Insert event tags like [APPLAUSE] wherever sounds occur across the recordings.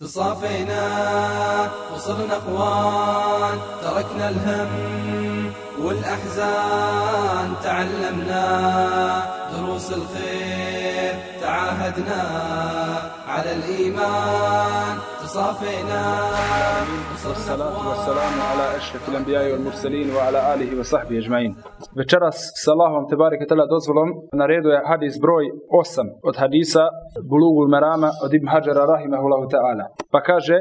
تصافينا وصرنا اخوان تركنا الهم والأحزان. تعلمنا دروس الخير تعاهدنا على الإيمان. تصافينا والصلاة والسلام على أشرف الأنبياء والمرسلين وعلى آله وصحبه أجمعين Večeras s Allahom te bareke tala dozvolom na redu je hadis broj 8 od hadisa Bulugul Merama od Ibn Hajara rahimahullahu ta'ala. Pa kaže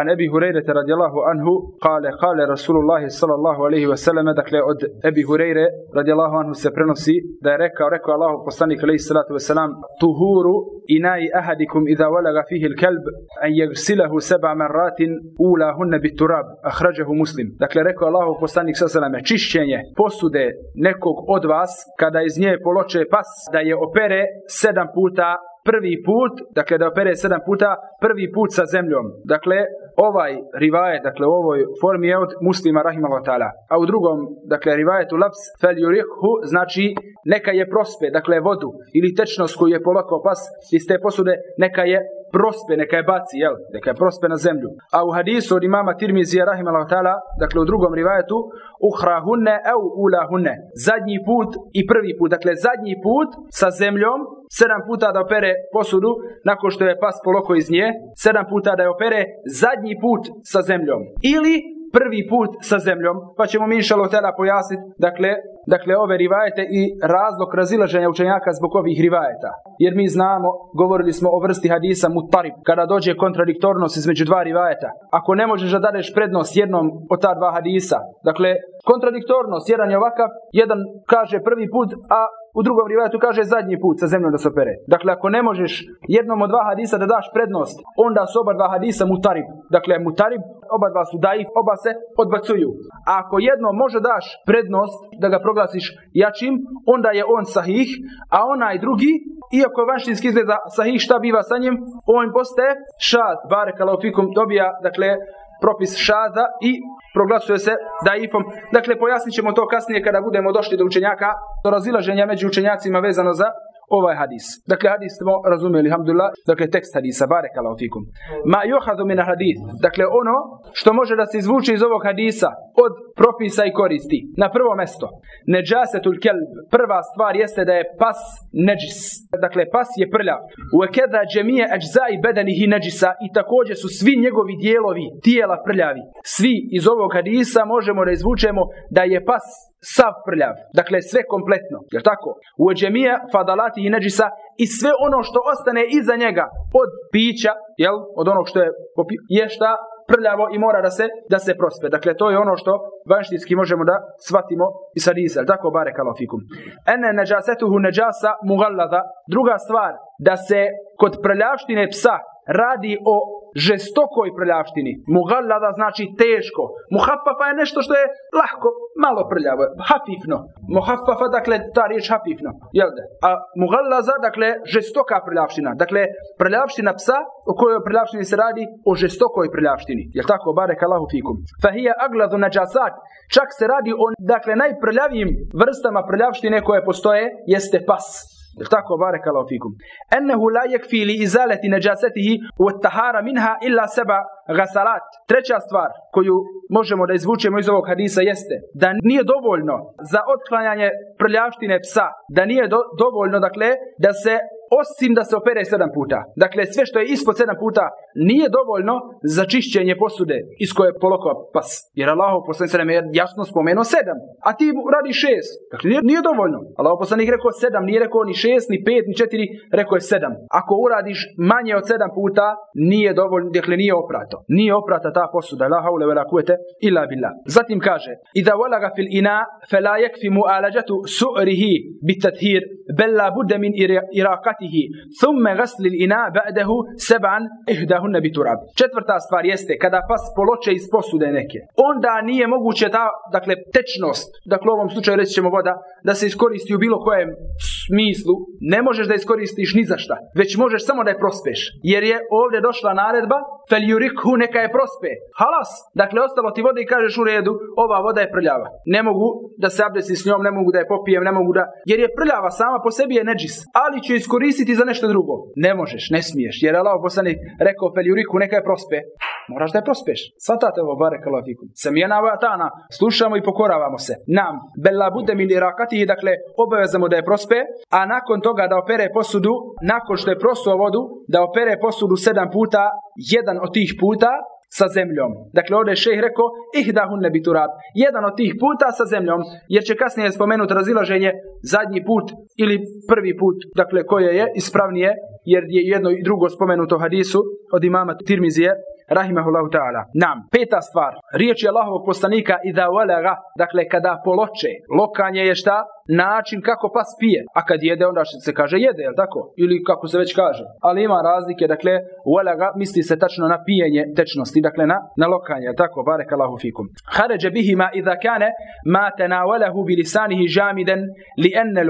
an Ebi Hureyre radijallahu anhu kale kale Rasulullah sallallahu alaihi wa sallam dakle od Ebi Hureyre radijallahu anhu se prenosi da je rekao rekao Allahu poslanik alaihi salatu wa salam tuhuru inai ahadikum idha walaga fihi il-kelb an yagsilahu seba marratin ulahunne bit turab ahrađahu muslim. Dakle rekao poslanik sallallahu alaihi wa sallam čišćenje posude nekog od vas kada iz nje poloče pas da je opere sedam puta prvi put, dakle da opere sedam puta prvi put sa zemljom. Dakle, ovaj rivajet, dakle u ovoj formi je od muslima rahimahullah ta'ala. A u drugom, dakle rivajetu laps fel yurikhu, znači neka je prospe, dakle vodu ili tečnost koju je polakao pas iz te posude, neka je prospe, neka je baci, jel? Neka je prospe na zemlju. A u hadisu od imama Tirmizija rahimahullah ta'ala, dakle u drugom rivajetu, uhrahunne au ulahunne. Zadnji put i prvi put, dakle zadnji put sa zemljom, sedam puta da opere posudu nakon što je pas poloko iz nje, sedam puta da je opere zadnji put sa zemljom. Ili prvi put sa zemljom, pa ćemo mi inšalo tela pojasniti, dakle, dakle ove rivajete i razlog razilaženja učenjaka zbog ovih rivajeta. Jer mi znamo, govorili smo o vrsti hadisa mutarib, kada dođe kontradiktornost između dva rivajeta. Ako ne možeš da dadeš prednost jednom od ta dva hadisa, dakle, kontradiktornost, jedan je ovakav, jedan kaže prvi put, a u drugom rivajetu kaže zadnji put sa zemljom da se opere. Dakle, ako ne možeš jednom od dva hadisa da daš prednost, onda su oba dva hadisa mutarib. Dakle, mutarib, oba dva su daif, oba se odbacuju. A ako jedno može daš prednost da ga proglasiš jačim, onda je on sahih, a onaj drugi, iako je vanštinski izgleda sahih, šta biva sa njim, on postaje šad, barekala fikum, dobija, dakle, propis šada i proglasuje se daifom. Dakle, pojasnit ćemo to kasnije kada budemo došli do učenjaka, do razilaženja među učenjacima vezano za ovaj hadis. Dakle, hadis smo razumjeli, alhamdulillah, dakle, tekst hadisa, barek fikum. Ma juhadu min hadith, dakle, ono što može da se izvuče iz ovog hadisa od propisa i koristi. Na prvo mesto, neđasetul kelb, prva stvar jeste da je pas neđis. Dakle, pas je prljav. U ekeda džemije ajzai bedanihi neđisa i također su svi njegovi dijelovi tijela prljavi. Svi iz ovog hadisa možemo da izvučemo da je pas sav prljav. Dakle, sve kompletno. Jer tako? U džemije fadalati i neđisa i sve ono što ostane iza njega od pića, jel, od onog što je je šta prljavo i mora da se da se prospe. Dakle, to je ono što vanštinski možemo da shvatimo i sa disel. Tako bare kalofikum. Ene neđasetuhu neđasa mugallada. Druga stvar, da se kod prljavštine psa radi o žestokoj prljavštini. Mugallada znači teško. Muhaffafa je nešto što je lahko, malo prljavo, hafifno. Muhaffafa, dakle, ta riječ hafifno. Jel da? A mugallaza, dakle, žestoka prljavština. Dakle, prljavština psa, o kojoj prljavštini se radi, o žestokoj prljavštini. Jel tako? Barek Allahu fikum. Fahija agladu nađasat. Čak se radi o, dakle, najprljavijim vrstama prljavštine koje postoje, jeste pas. Jel tako, barek Allah fikum. Ennehu la yakfi li izaleti neđasetihi u tahara minha illa seba gasalat. Treća stvar koju možemo da izvučemo iz ovog hadisa jeste da nije dovoljno za otklanjanje prljavštine psa, da nije do, dovoljno, dakle, da se osim da se opere sedam puta. Dakle, sve što je ispod sedam puta nije dovoljno za čišćenje posude iz koje je polokao pas. Jer Allah poslanik sedam je jasno spomenuo sedam, a ti radi šest. Dakle, nije, nije dovoljno. Allah poslanik rekao sedam, nije rekao ni šest, ni pet, ni četiri, rekao je sedam. Ako uradiš manje od sedam puta, nije dovoljno, dakle nije oprato. Nije oprata ta posuda. La haule vela kuvete illa billah. Zatim kaže, Ida walaga fil ina, fela yekfi mu'alađatu su'rihi bitathir, bella budde min iraqati صلاته ثم غسل الإناء بعده سبعا إهداهن بتراب četvrta stvar jeste kada pas poloče iz posude neke onda nije moguće ta dakle tečnost dakle u ovom slučaju reći ćemo voda da se iskoristi u bilo kojem smislu ne možeš da iskoristiš ni za šta već možeš samo da je prospeš jer je ovdje došla naredba fel yurikhu neka je prospe halas dakle ostalo ti vode i kažeš u redu ova voda je prljava ne mogu da se abdesi s njom ne mogu da je popijem ne mogu da jer je prljava sama po po sebi je neđis, ali će iskoristiti za nešto drugo. Ne možeš, ne smiješ, jer Allah poslanik rekao Feljuriku neka je prospe. Moraš da je prospeš. Svatate ovo, bare kalafikum. Samijena vatana, slušamo i pokoravamo se. Nam, bella bude mi rakati, dakle, obavezamo da je prospe, a nakon toga da opere posudu, nakon što je prosuo vodu, da opere posudu sedam puta, jedan od tih puta, sa zemljom. Dakle, ovdje je šejh rekao, ihdahun ne. Jedan od tih puta sa zemljom, jer će kasnije spomenuti razilaženje zadnji put ili prvi put, dakle, koje je ispravnije, jer je jedno i drugo spomenuto hadisu od imama Tirmizije, rahimahullahu ta'ala. Nam, peta stvar, riječ je Allahovog poslanika i da dakle kada poloče, lokanje je šta? Način kako pas pije. A kad jede, onda se kaže jede, jel tako? Ili kako se već kaže. Ali ima razlike, dakle, walaga misli se tačno na pijenje tečnosti, dakle na, na lokanje, jel tako? Barek Allahu fikum. Haređe bihima idha kane ma tenawalahu bi lisanihi jamiden li enne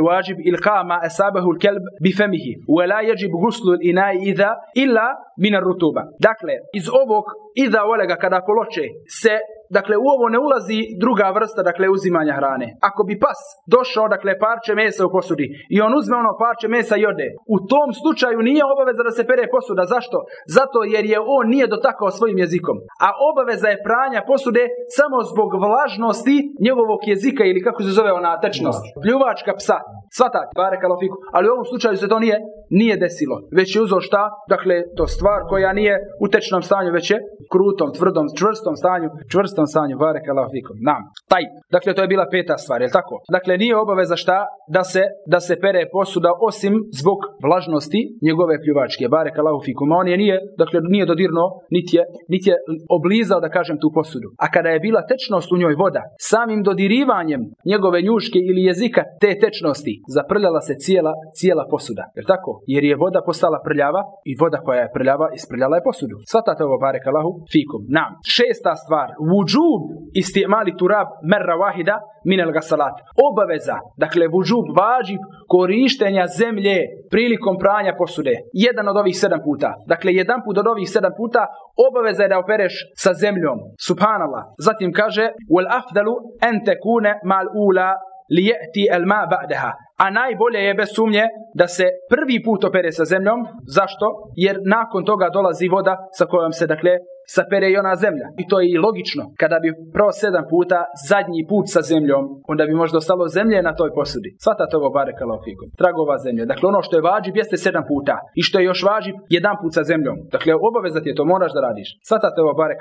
ma esabahu kelb bi femihi. Wa la yajib guslu inai idha illa min rutuba. Dakle, iz ovog idha walega kada poloče se dakle u ovo ne ulazi druga vrsta dakle uzimanja hrane. Ako bi pas došao dakle parče mesa u posudi i on uzme ono parče mesa i ode, u tom slučaju nije obaveza da se pere posuda. Zašto? Zato jer je on nije dotakao svojim jezikom. A obaveza je pranja posude samo zbog vlažnosti njegovog jezika ili kako se zove ona tečnost. Pljuvačka psa. Svatate, bare kalofiku. Ali u ovom slučaju se to nije, nije desilo. Već je uzeo šta? Dakle, to stvar koja nije u tečnom stanju, već je krutom, tvrdom, čvrstom stanju, čvrstom stanju, bare kalofiku. Nam. Taj. Dakle, to je bila peta stvar, je tako? Dakle, nije obaveza šta? Da se, da se pere posuda osim zbog vlažnosti njegove pljuvačke. Bare kalofiku. On je nije, dakle, nije dodirno, niti je, niti je oblizao, da kažem, tu posudu. A kada je bila tečnost u njoj voda, samim dodirivanjem njegove njuške ili jezika te tečnosti, zaprljala se cijela, cijela posuda. Jer tako? Jer je voda postala prljava i voda koja je prljava isprljala je posudu. Svatate ovo barek Allahu fikum. Nam. Šesta stvar. Vudžub istimali turab merra wahida minel gasalat. Obaveza, dakle vudžub, važib korištenja zemlje prilikom pranja posude. Jedan od ovih sedam puta. Dakle, jedan put od ovih sedam puta obaveza je da opereš sa zemljom. Subhanallah. Zatim kaže, wal afdalu en tekune mal ula lijeti el ma ba'daha. A najbolje je bez sumnje da se prvi put opere sa zemljom. Zašto? Jer nakon toga dolazi voda sa kojom se dakle sapere i ona zemlja. I to je i logično. Kada bi prvo sedam puta zadnji put sa zemljom, onda bi možda ostalo zemlje na toj posudi. Svatate ovo bare fikum. Tragova zemlja. Dakle, ono što je vađib jeste sedam puta. I što je još vađib, jedan put sa zemljom. Dakle, obavezat je to, moraš da radiš. Svatate ovo bare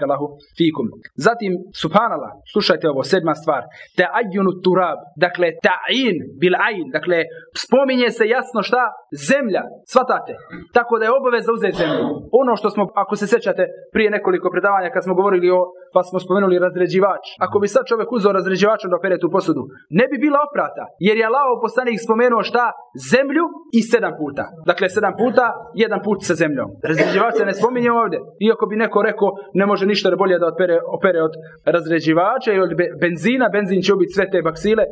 fikum. Zatim, subhanala, slušajte ovo, sedma stvar. Te ajunu turab. Dakle, ta'in bil ain. Dakle, spominje se jasno šta? Zemlja. Svatate. Tako da je obaveza uzeti zemlju. Ono što smo, ako se sjećate, prije nekoliko nekoliko predavanja kad smo govorili o, pa smo spomenuli razređivač. Ako bi sad čovjek uzeo razređivačom da opere tu posudu, ne bi bila oprata. Jer je Allah poslanik spomenuo šta? Zemlju i sedam puta. Dakle, sedam puta, jedan put sa zemljom. Razređivač se ne spominje ovdje. Iako bi neko rekao, ne može ništa bolje da opere, opere od razređivača i od benzina, benzin će ubiti sve te baksile.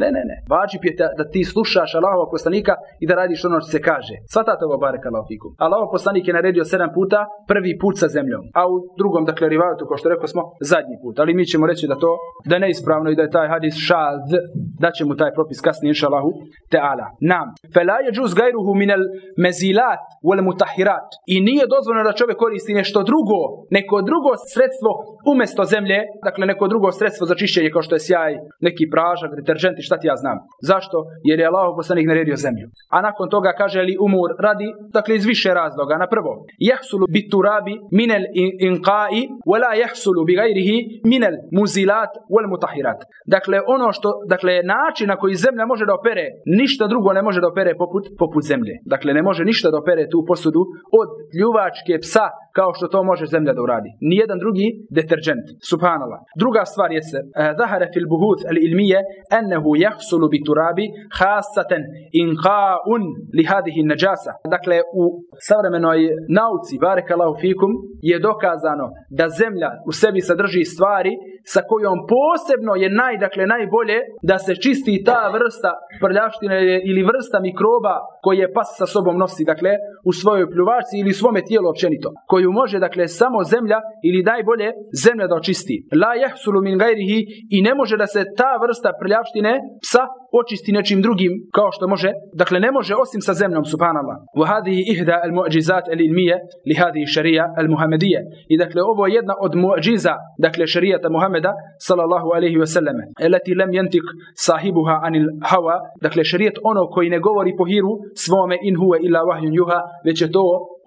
Ne, ne, ne. Vađip je da, ti slušaš Allahovog poslanika i da radiš ono što se kaže. Svatate ovo barek fikum. Allahov poslanik je naredio sedam puta, prvi put sa zemljom. A u drugom, dakle, rivajatu, kao što rekao smo, zadnji put. Ali mi ćemo reći da to, da je neispravno i da je taj hadis šad, da će mu taj propis kasnije, inša Allahu, teala. Nam. Fela je džuz gajruhu minel mezilat wal mutahirat. I nije dozvoljeno da čovjek koristi nešto drugo, neko drugo sredstvo umjesto zemlje, dakle neko drugo sredstvo za čišćenje kao što je sjaj, neki pražak, deterđent šta ti ja znam. Zašto? Jer je Allah poslanik naredio zemlju. A nakon toga kaže li umur radi, dakle iz više razloga. Na prvo, jahsulu biturabi minel inqai wala jahsulu bi gajrihi minel muzilat wal mutahirat. Dakle, ono što, dakle, način na koji zemlja može da opere, ništa drugo ne može da opere poput, poput zemlje. Dakle, ne može ništa da opere tu posudu od ljuvačke psa kao što to može zemlja da uradi. Nijedan drugi deterđent. Subhanallah. Druga stvar je se, zahare fil buhuth al ilmije, ennehu jahsulu bi turabi hasaten inqa'un li hadihi najasa. Dakle, u savremenoj nauci, barekallahu fikum, je dokazano da zemlja u sebi sadrži stvari sa kojom posebno je naj, dakle, najbolje da se čisti ta vrsta prljavštine ili vrsta mikroba koje pas sa sobom nosi, dakle, u svojoj pljuvačci ili svome tijelu općenito, koju koju može, dakle, samo zemlja ili daj bolje zemlja da očisti. La jahsulu min gajrihi i ne može da se ta vrsta prljavštine psa očisti nečim drugim kao što može, dakle ne može osim sa zemljom subhanallah. Wa hadhihi ihda al mu'jizat al ilmije li hadhihi šarija al muhamedije. I dakle ovo je jedna od mu'jiza, dakle šarijata Muhameda sallallahu alaihi wa sallam. Elati lem jentik sahibuha anil hawa, dakle šarijat ono koji ne govori po hiru svome in huwa illa wahyun juha, već je to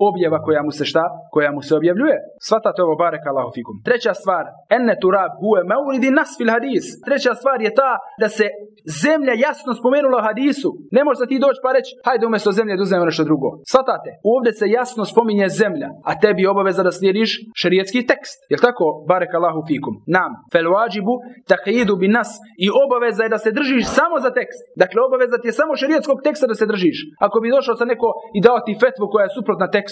objava koja mu se šta? Koja mu se objavljuje. Svatate ovo barek Allahu fikum. Treća stvar, enne turab huve maulidi nas fil hadis. Treća stvar je ta da se zemlja jasno spomenula hadisu. Ne može ti doći pa reći, hajde umjesto zemlje da uzmemo nešto drugo. Svatate, ovdje se jasno spominje zemlja, a tebi je obaveza da slijediš šerijetski tekst. Jel tako? Barek Allahu fikum. Nam. Fel wajibu taqidu bi nas. I obaveza je da se držiš samo za tekst. Dakle, obaveza ti je samo šerijetskog teksta da se držiš. Ako bi došao sa neko i dao ti fetvu koja je suprotna tekstu,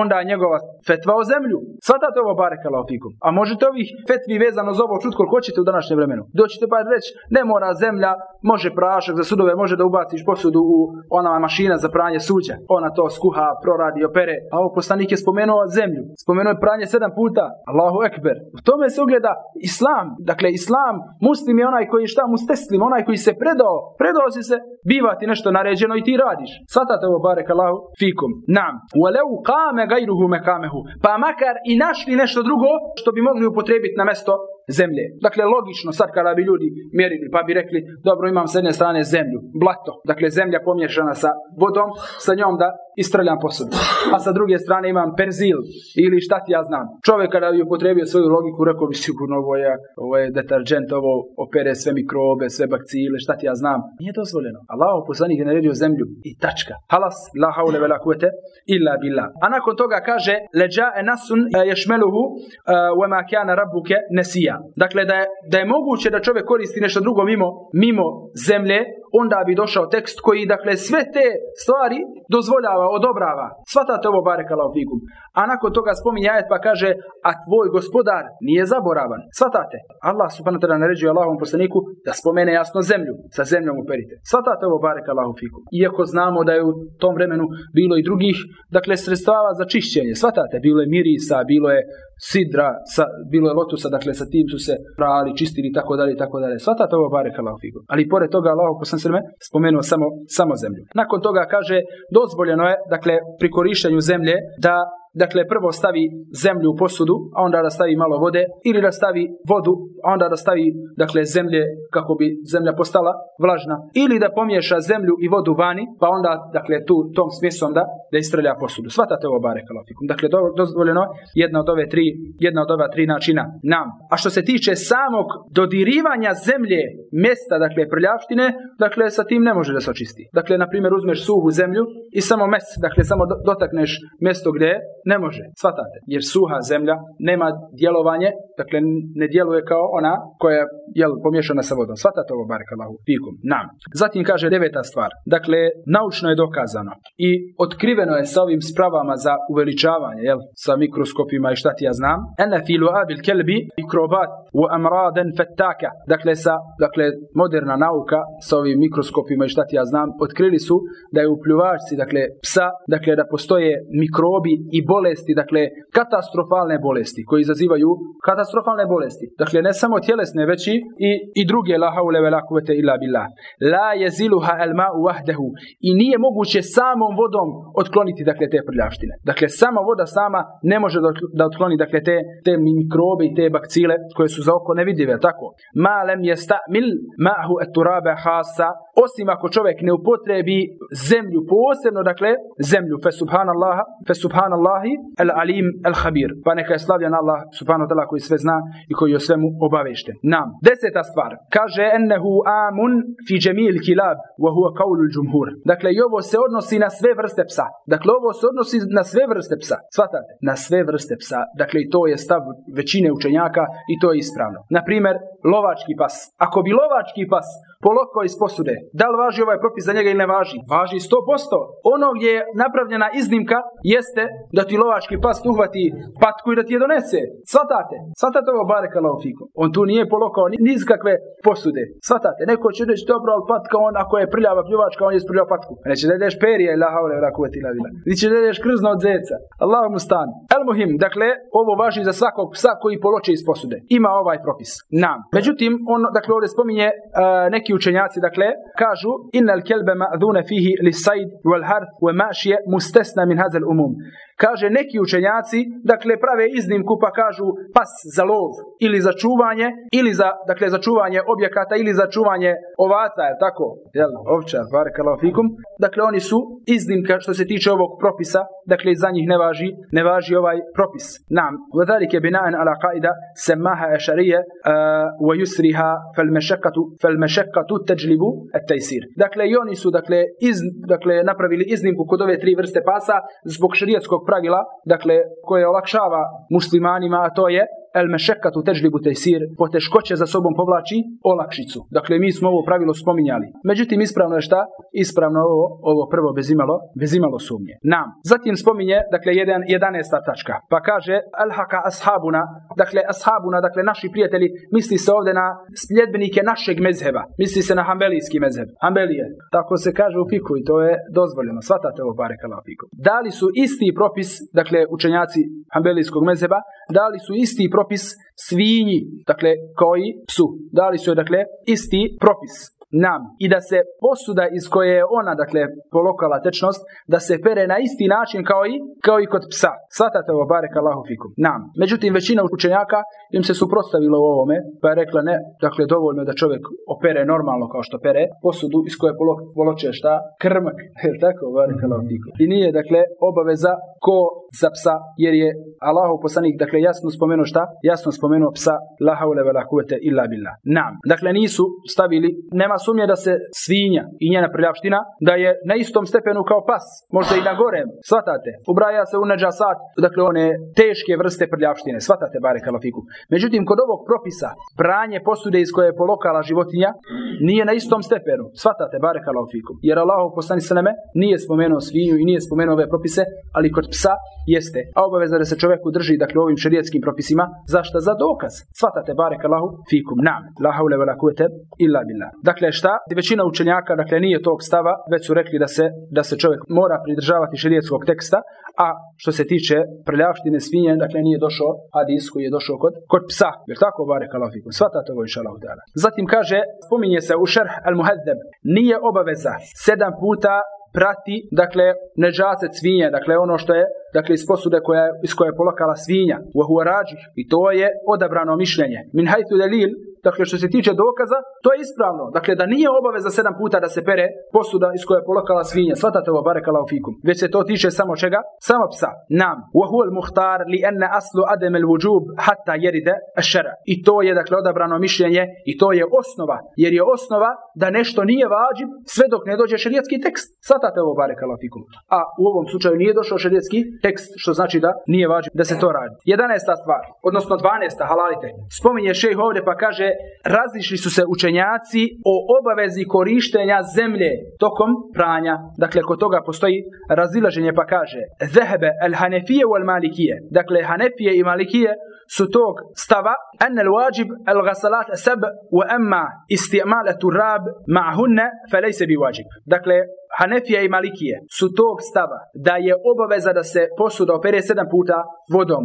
onda je njegova fetva o zemlju. Svatate ovo barek Allahu fikum. A možete ovih fetvi vezano za ovo čut koliko hoćete u današnjem vremenu. Doćete pa reći, ne mora zemlja, može prašak za sudove, može da ubaciš posudu u ona mašina za pranje suđa. Ona to skuha, proradi, opere. A ovo poslanik je spomenuo zemlju. Spomenuo je pranje sedam puta. Allahu ekber. U tome se ugleda islam. Dakle, islam, muslim je onaj koji šta musteslim, onaj koji se predao. Predao si se, biva ti nešto naređeno i ti radiš. Svatate ovo barek Allahu fikum. Nam. Walau qame gajruhu mekamehu. Pa makar i našli nešto drugo što bi mogli upotrebiti na mesto zemlje. Dakle, logično, sad kada bi ljudi mjerili, pa bi rekli, dobro, imam s jedne strane zemlju, blato, dakle, zemlja pomješana sa vodom, sa njom da istrljam posudu. A sa druge strane imam perzil ili šta ti ja znam. Čovjek kada bi upotrebio svoju logiku, rekao bi sigurno ovo je, ovo je deterđent, ovo opere sve mikrobe, sve bakcile, šta ti ja znam. Nije dozvoljeno. Allah poslanik je naredio zemlju i tačka. Halas, la haule vela kuvete, illa billah. A nakon toga kaže, leđa nasun ješmeluhu wa ma kana rabbuke nesija. Dakle, da je, da je moguće da čovjek koristi nešto drugo mimo, mimo zemlje, onda bi došao tekst koji, dakle, sve te stvari dozvoljava, odobrava. Svatate ovo barek fikum. A nakon toga spominje ajet pa kaže, a tvoj gospodar nije zaboravan. Svatate. Allah subhanahu wa ta'ala naređuje Allahom poslaniku da spomene jasno zemlju. Sa zemljom uperite. Svatate ovo barek fikum. Iako znamo da je u tom vremenu bilo i drugih, dakle, sredstava za čišćenje. Svatate, bilo je mirisa, bilo je sidra, sa, bilo je lotusa, dakle sa tim su se prali, čistili i tako dalje i tako dalje. Svatate ovo barek fikum. Ali pored toga Allah poslanik spomenuo samo, samo zemlju. Nakon toga kaže, dozvoljeno je, dakle, pri korištenju zemlje da dakle prvo stavi zemlju u posudu, a onda da stavi malo vode, ili da stavi vodu, a onda da stavi dakle zemlje kako bi zemlja postala vlažna, ili da pomiješa zemlju i vodu vani, pa onda dakle tu tom smjesom da da istrlja posudu. Svatate ovo bare kalafikum. Dakle dozvoljeno jedna od ove tri, jedna od ova tri načina nam. A što se tiče samog dodirivanja zemlje mjesta, dakle prljavštine, dakle sa tim ne može da se očisti. Dakle na primjer uzmeš suhu zemlju i samo mes, dakle samo dotakneš mjesto gdje je ne može, svatate. Jer suha zemlja nema djelovanje, dakle ne djeluje kao ona koja je jel, pomiješana sa vodom. Svatate ovo barakallahu fikum. Nam. Zatim kaže deveta stvar. Dakle, naučno je dokazano i otkriveno je sa ovim spravama za uveličavanje, jel, sa mikroskopima i šta ti ja znam. Ena filu abil kelbi mikrobat u amraden fetaka. Dakle, sa, dakle, moderna nauka sa ovim mikroskopima i šta ti ja znam, otkrili su da je u pljuvačci, dakle, psa, dakle, da postoje mikrobi i bolesti, dakle katastrofalne bolesti koji izazivaju katastrofalne bolesti. Dakle ne samo tjelesne već i, i druge la haule ve la kuvvete illa billah. La yaziluha al ma'u wahdahu i nije moguće samom vodom otkloniti dakle te prljavštine. Dakle sama voda sama ne može da otkloni dakle te te mikrobe i te bakcile koje su za oko nevidljive, tako. Ma lam yastamil ma'hu at-turaba khassa osim ako čovjek ne upotrebi zemlju posebno dakle zemlju fe subhanallah fe subhanallah Allahi al-alim al-habir. Pa neka je slavljen Allah subhanahu wa ta'ala koji sve zna i koji je o svemu obavešten. Nam. Deseta stvar. Kaže ennehu amun fi džemil kilab wa huwa qawlul džumhur. Dakle, i ovo se odnosi na sve vrste psa. Dakle, ovo se odnosi na sve vrste psa. Svatate? Na sve vrste psa. Dakle, i to je stav većine učenjaka i to je ispravno. Na primjer, lovački pas. Ako bi lovački pas polokao iz posude, da li važi ovaj propis za njega ili ne važi? Važi 100%. Ono gdje je napravljena iznimka jeste da ti lovački pas uhvati patku i da ti je donese. Svatate, svatate ovo bareka fikum. On tu nije polokao ni, ni kakve posude. Svatate, neko će reći dobro, ali patka on ako je prljava pljuvačka, on je isprljao patku. Neće da ideš perije, la haule, la kuveti la vila. Da ideš krzno od zeca. Allah mu stan. El muhim, dakle, ovo važi za svakog psa koji poloče iz posude. Ima ovaj propis. Nam. Međutim, on, dakle, ovdje spominje uh, neki učenjaci, dakle, kažu innal kelbe ma'dhune fihi li sajd wal harth wa mašije mustesna min hazel umum. Kaže neki učenjaci, dakle prave iznimku pa kažu pas za lov ili za čuvanje ili za dakle za čuvanje objekata ili za čuvanje ovaca, je tako? Jel, ovča, barakallahu fikum. Dakle oni su iznimka što se tiče ovog propisa, dakle za njih ne važi, ne važi ovaj propis. Nam, samaha ashariyya wa yusriha fal mashaqqatu fal mashaqqatu tajlibu at-taysir. Dakle i oni su dakle iz dakle napravili iznimku kod ove tri vrste pasa zbog šerijatskog pravila, dakle, koje olakšava muslimanima, a to je el mešekatu težlibu tejsir, poteškoće za sobom povlači olakšicu. Dakle, mi smo ovo pravilo spominjali. Međutim, ispravno je šta? Ispravno ovo, ovo prvo bez imalo, bez imalo sumnje. Nam. Zatim spominje, dakle, jedan, 11. tačka. Pa kaže, alhaka ashabuna, dakle, ashabuna, dakle, naši prijatelji, misli se ovdje na sljedbenike našeg mezheba. Misli se na hambelijski mezheb. Hambelije. Tako se kaže u fiku i to je dozvoljeno. Svatate ovo bare fiku. Da li su isti propis, dakle, učenjaci hambelijskog mezheba, da li su isti propis propis svinji, dakle kao psu. Dali su je dakle isti propis nam i da se posuda iz koje je ona, dakle, polokala tečnost, da se pere na isti način kao i, kao i kod psa. Svatate ovo, barek Allahu fikum. Nam. Međutim, većina učenjaka im se suprotstavila u ovome, pa je rekla ne, dakle, dovoljno je da čovjek opere normalno kao što pere, posudu iz koje poloče šta? Krmak. [LAUGHS] Je tako, barek Allahu fikum. I nije, dakle, obaveza ko za psa, jer je Allahu poslanik, dakle, jasno spomenuo šta? Jasno spomenuo psa, la haule vela kuvete illa billah. Nam. Dakle, nisu stavili, nema sumnje da se svinja i njena prljavština, da je na istom stepenu kao pas, možda i na gorem, svatate. Ubraja se u sat, dakle one teške vrste prljavštine, svatate bare kalafiku. Međutim, kod ovog propisa, pranje posude iz koje je polokala životinja, nije na istom stepenu, svatate bare kalafiku. Jer Allah poslani sveme nije spomenuo svinju i nije spomenuo ove propise, ali kod psa jeste. A obaveza da se čovjeku drži, dakle, ovim šerijetskim propisima, zašto? Za dokaz. Svatate bare kalahu fikum nam. La haule vela kuvete illa billah. Dakle, šta? Većina učenjaka, dakle, nije tog stava, već su rekli da se, da se čovjek mora pridržavati širijetskog teksta, a što se tiče prljavštine svinje, dakle, nije došao hadis koji je došao kod, kod psa. Jer tako, bare kalafiku. Svatate ovo, inša Allah. Zatim kaže, spominje se u šerh al-muhadzeb, nije obaveza sedam puta prati, dakle, neđaset svinje, dakle, ono što je, dakle, iz posude koja, iz koje je polokala svinja, u i to je odabrano mišljenje. Min hajtu delil, Dakle, što se tiče dokaza, to je ispravno. Dakle, da nije obaveza sedam puta da se pere posuda iz koje je polokala svinja. Svatate ovo barekala u fikum. Već se to tiče samo čega? Samo psa. Nam. Wa muhtar li enne aslu adem el vujub hatta jeride šera. I to je, dakle, odabrano mišljenje i to je osnova. Jer je osnova da nešto nije vađib sve dok ne dođe šerijetski tekst. Svatate ovo barekala u fikum. A u ovom slučaju nije došao šerijetski tekst, što znači da nije vađib da se to radi. 11. stvar, odnosno 12. halalite. Spominje šejh ovdje pa kaže razišli su se učenjaci o obavezi korištenja zemlje tokom pranja. Dakle, kod toga postoji razilaženje pa kaže Zehebe el hanefije u malikije. Dakle, hanefije i malikije su tog stava en el wajib el gasalat seb u emma isti'male turab ma'hunne felejse bi wajib. Dakle, Hanefija i Malikije su tog stava da je obaveza da se posuda opere sedam puta vodom,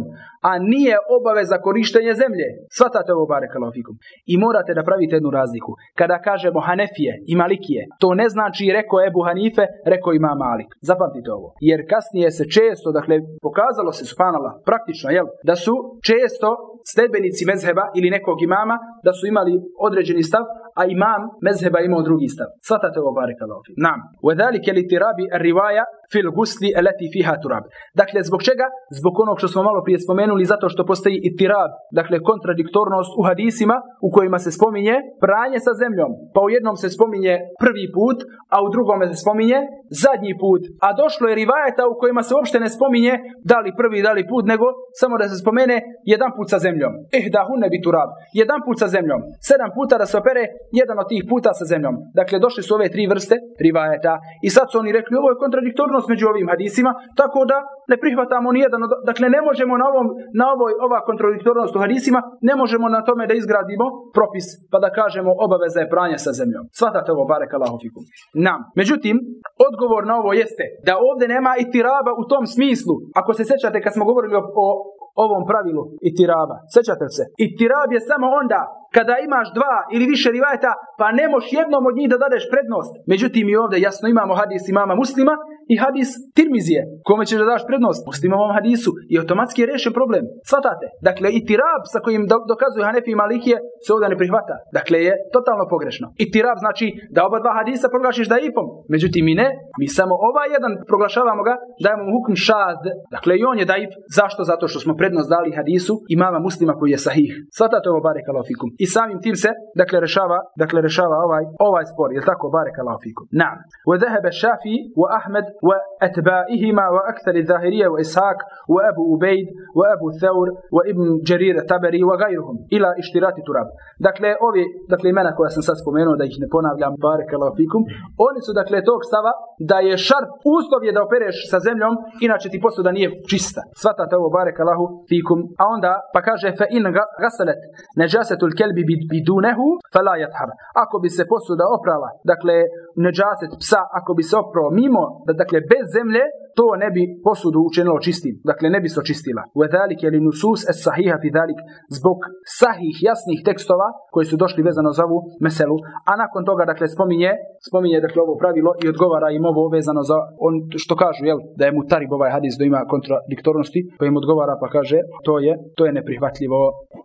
a nije obaveza korištenje zemlje. Svatate ovo bare kalofikum. I morate da pravite jednu razliku. Kada kažemo Hanefije i Malikije, to ne znači rekao Ebu Hanife, rekao ima Malik. Zapamtite ovo. Jer kasnije se često, dakle, pokazalo se, subhanallah, praktično, jel, da su često sledbenici mezheba ili nekog imama da su imali određeni stav, a imam mezheba imao drugi stav. Svatate ovo bareka lafi. Nam. Wadhalike li tirabi rivaja fil gusli eleti fiha turab. Dakle, zbog čega? Zbog onog što smo malo prije spomenuli, zato što postoji i tirab, dakle kontradiktornost u hadisima u kojima se spominje pranje sa zemljom. Pa u jednom se spominje prvi put, a u drugom se spominje zadnji put. A došlo je rivajeta u kojima se uopšte ne spominje da li prvi, da li put, nego samo da se spomene jedan put sa zemljom. Eh da ne bi turab. Jedan put sa zemljom. Sedam puta da se opere jedan od tih puta sa zemljom. Dakle, došli su ove tri vrste rivajeta i sad su oni rekli ovo je kontradiktornost među ovim hadisima, tako da ne prihvatamo ni jedan od, dakle ne možemo na ovom na ovoj ova kontradiktornost u hadisima, ne možemo na tome da izgradimo propis pa da kažemo obaveza je pranje sa zemljom. Svatate ovo barek fikum. Nam. Međutim, odgovor na ovo jeste da ovdje nema i tiraba u tom smislu. Ako se sjećate kad smo govorili o, o ovom pravilu i tiraba. Sjećate se? I tirab je samo onda kada imaš dva ili više rivajeta, pa ne moš jednom od njih da dadeš prednost. Međutim, i ovdje jasno imamo hadis imama muslima i hadis tirmizije. Kome ćeš da daš prednost? Muslimovom hadisu. I automatski je rešen problem. Svatate? Dakle, i tirab sa kojim dokazuju Hanefi i Malikije se ovdje ne prihvata. Dakle, je totalno pogrešno. I tirab znači da oba dva hadisa proglašiš da ifom. Međutim, mi ne. Mi samo ovaj jedan proglašavamo ga, dajemo mu hukm šad. Dakle, i on je daif. Zašto? Zato što smo prednost dali hadisu imama muslima koji je sahih. Svatate ovo bare kalofikum i samim tim se dakle rešava dakle rešava ovaj ovaj spor je tako barakallahu fikum na'am wa dhahaba shafi wa ahmed wa atba'ihima wa akthar adh-dhahiriyya wa ishaq wa abu ubayd wa abu thawr wa ibn jarir tabari wa ghayruhum ila ishtirati turab dakle ovi dakle imena koja sam sad spomenuo da ih ne ponavljam barakallahu fikum oni su dakle tog stava da je šart uslov je da opereš sa zemljom inače ti posuda nije čista svatate ovo barakallahu fikum a onda pa kaže fa in ghasalat najasatul kelbi bi bidunehu fala yathar. Ako bi se posuda oprala, dakle neđaset psa, ako bi se oprao mimo, dakle bez zemlje, to ne bi posudu učinilo čistim. Dakle, ne bi se očistila. U edalik je li nusus es sahiha fi dalik zbog sahih, jasnih tekstova koji su došli vezano za ovu meselu. A nakon toga, dakle, spominje, spominje dakle, ovo pravilo i odgovara im ovo vezano za on što kažu, jel, da je mu tarib ovaj hadis da ima kontradiktornosti, pa im odgovara pa kaže, to je, to je neprihvatljivo